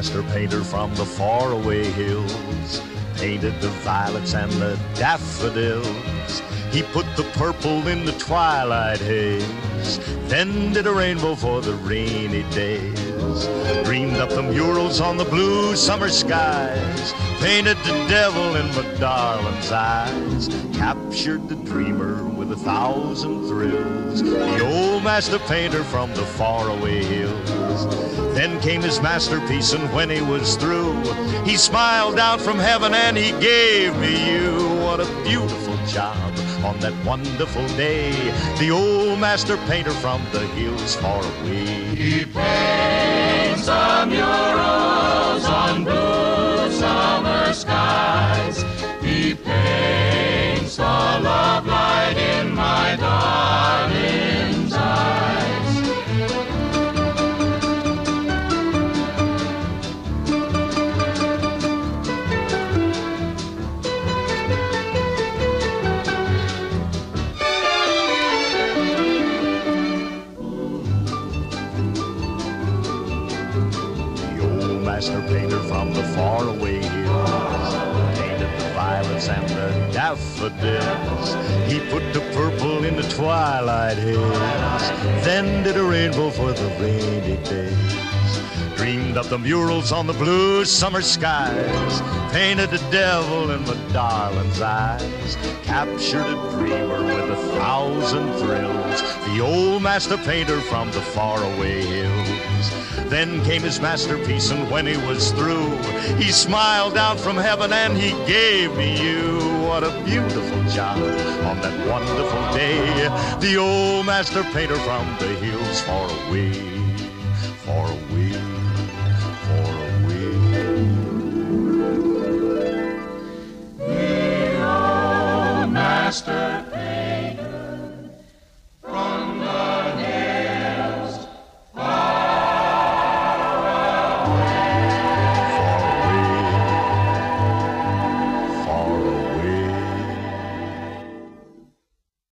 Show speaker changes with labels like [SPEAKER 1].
[SPEAKER 1] master painter from the faraway hills painted the violets and the daffodils. He put the purple in the twilight haze, then did a rainbow for the rainy days. Dreamed up the murals on the blue summer skies, painted the devil in my darling's eyes, captured the dreamer with a thousand thrills. The old master painter from the faraway hills. Then came his masterpiece, and when he was through, he smiled down from heaven and he gave me you. What a beautiful job on that wonderful day. The old master painter from the hills far away.
[SPEAKER 2] He paints the murals on blue summer skies. He paints the
[SPEAKER 1] master painter from the faraway hills painted the violets and the daffodils. He put the purple in the twilight haze, then did a rainbow for the rainy days. Dreamed up the murals on the blue summer skies, painted the devil in my darling's eyes, captured a dreamer with a thousand thrills. The old master painter from the faraway hills. Then came his masterpiece, and when he was through, he smiled down from heaven and he gave me you. What a beautiful job on that wonderful day. The old master painter from the hills far away,
[SPEAKER 2] master